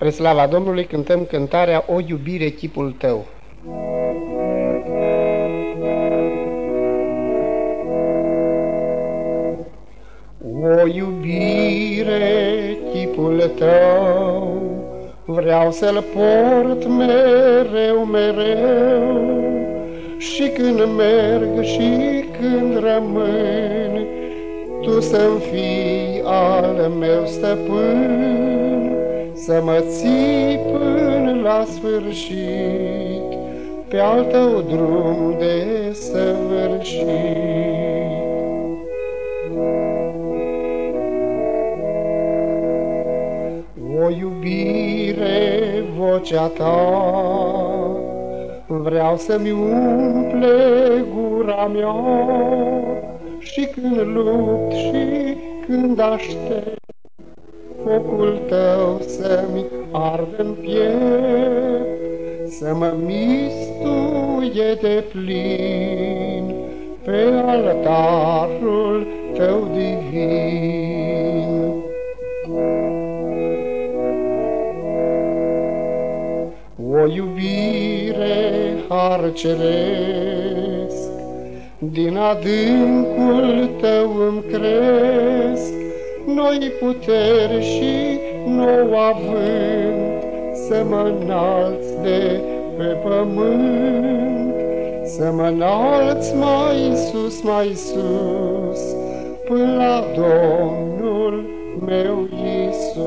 Pre slava Domnului cântăm cântarea O iubire chipul tău. O iubire chipul tău Vreau să-l port mereu, mereu Și când merg și când rămân Tu să-mi fii al meu stăpân să mă ții până la sfârșit Pe al tău drum de săvârșit. O iubire, vocea ta, Vreau să-mi umple gura mea Și când lupt și când aștept focul tău să-mi ardă în piept, să mă mistuie de plin pe altarul tău divin. O iubire har ceresc, din adâncul tău îmi cresc, noi puteri și nou avânt, să mă înalți de pe pământ, să mă înalți mai sus, mai sus, până la Domnul meu Iisus.